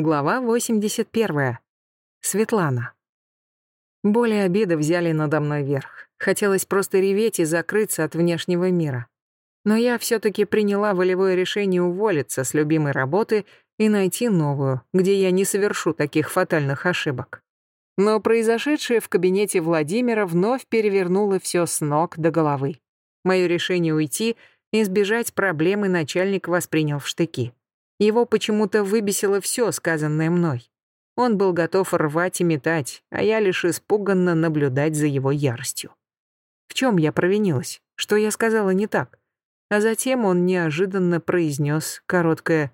Глава 81. Светлана. Боли и обиды взяли надо мной верх. Хотелось просто реветь и закрыться от внешнего мира. Но я все-таки приняла волевое решение уволиться с любимой работы и найти новую, где я не совершу таких фатальных ошибок. Но произошедшее в кабинете Владимира вновь перевернуло все с ног до головы. Мое решение уйти и избежать проблемы начальник воспринял в штыки. Его почему-то выбесило все сказанное мной. Он был готов рвать и метать, а я лишь испуганно наблюдать за его яростью. В чем я провинилась? Что я сказала не так? А затем он неожиданно произнес короткое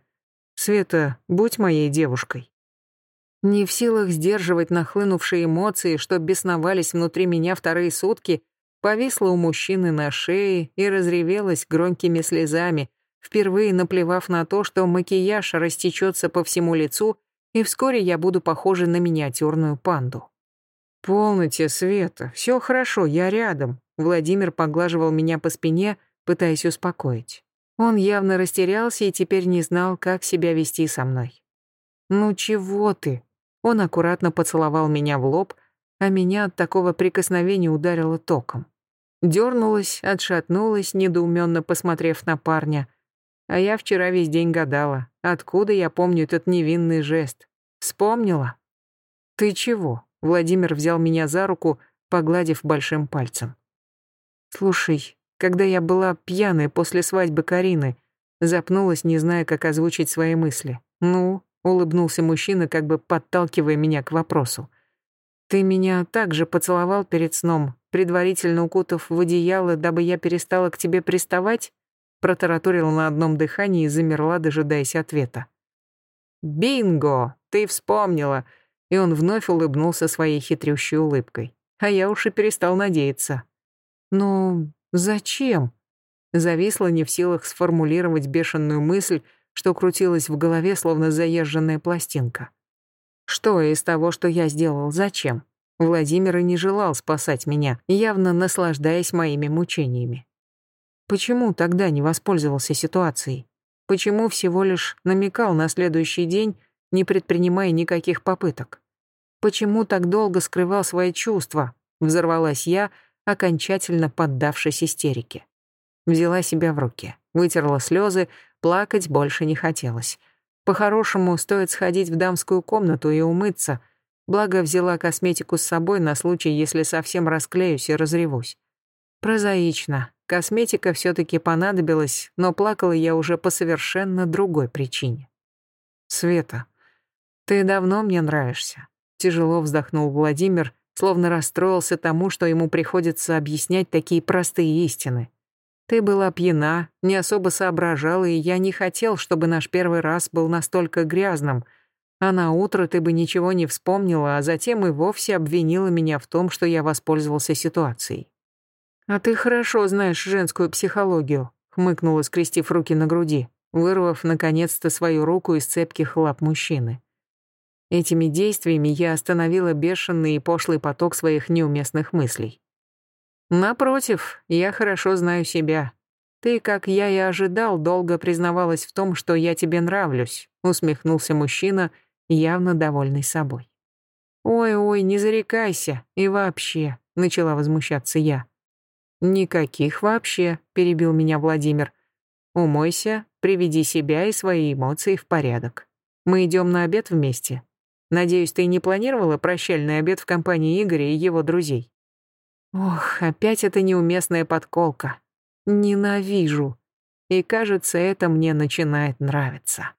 «Света, будь моей девушкой». Не в силах сдерживать нахлынувшие эмоции, что бесновались внутри меня вторые сутки, повисла у мужчины на шее и разревелась громкими слезами, впервые наплевав на то, что макияж растечется по всему лицу, и вскоре я буду похожа на миниатюрную панду. «Полноте, Света, все хорошо, я рядом», Владимир поглаживал меня по спине, пытаясь успокоить. Он явно растерялся и теперь не знал, как себя вести со мной. «Ну чего ты?» Он аккуратно поцеловал меня в лоб, а меня от такого прикосновения ударило током. Дёрнулась, отшатнулась, недоуменно посмотрев на парня, а я вчера весь день гадала, откуда я помню этот невинный жест. Вспомнила? Ты чего? Владимир взял меня за руку, погладив большим пальцем. Слушай, когда я была пьяная после свадьбы Карины, запнулась, не зная, как озвучить свои мысли. Ну, улыбнулся мужчина, как бы подталкивая меня к вопросу. Ты меня также поцеловал перед сном, предварительно укутав в одеяло, дабы я перестала к тебе приставать? Протараторила на одном дыхании и замерла, дожидаясь ответа. «Бинго! Ты вспомнила!» И он вновь улыбнулся своей хитрющей улыбкой. А я уж и перестал надеяться. «Ну, зачем?» Зависла не в силах сформулировать бешеную мысль, что крутилась в голове, словно заезженная пластинка. Что из того, что я сделал, зачем? Владимир и не желал спасать меня, явно наслаждаясь моими мучениями. Почему тогда не воспользовался ситуацией? Почему всего лишь намекал на следующий день, не предпринимая никаких попыток? Почему так долго скрывал свои чувства? Взорвалась я, окончательно поддавшись истерике. Взяла себя в руки, вытерла слезы, плакать больше не хотелось. По-хорошему, стоит сходить в дамскую комнату и умыться, благо взяла косметику с собой на случай, если совсем расклеюсь и разревусь. Прозаично, Косметика все-таки понадобилась, но плакала я уже по совершенно другой причине. «Света, ты давно мне нравишься», — тяжело вздохнул Владимир, словно расстроился тому, что ему приходится объяснять такие простые истины. «Ты была пьяна, не особо соображала, и я не хотел, чтобы наш первый раз был настолько грязным, а на утро ты бы ничего не вспомнила, а затем и вовсе обвинила меня в том, что я воспользовался ситуацией. «А ты хорошо знаешь женскую психологию», — хмыкнула, скрестив руки на груди, вырвав, наконец-то, свою руку из цепких лап мужчины. Этими действиями я остановила бешеный и пошлый поток своих неуместных мыслей. Напротив, я хорошо знаю себя. Ты, как я и ожидал, долго признавалась в том, что я тебе нравлюсь, усмехнулся мужчина, явно довольный собой. Ой-ой, не зарекайся, и вообще, начала возмущаться я. «Никаких вообще», — перебил меня Владимир. «Умойся, приведи себя и свои эмоции в порядок. Мы идем на обед вместе. Надеюсь, ты не планировала прощальный обед в компании Игоря и его друзей?» Ох, опять эта неуместная подколка. Ненавижу. И кажется, это мне начинает нравиться.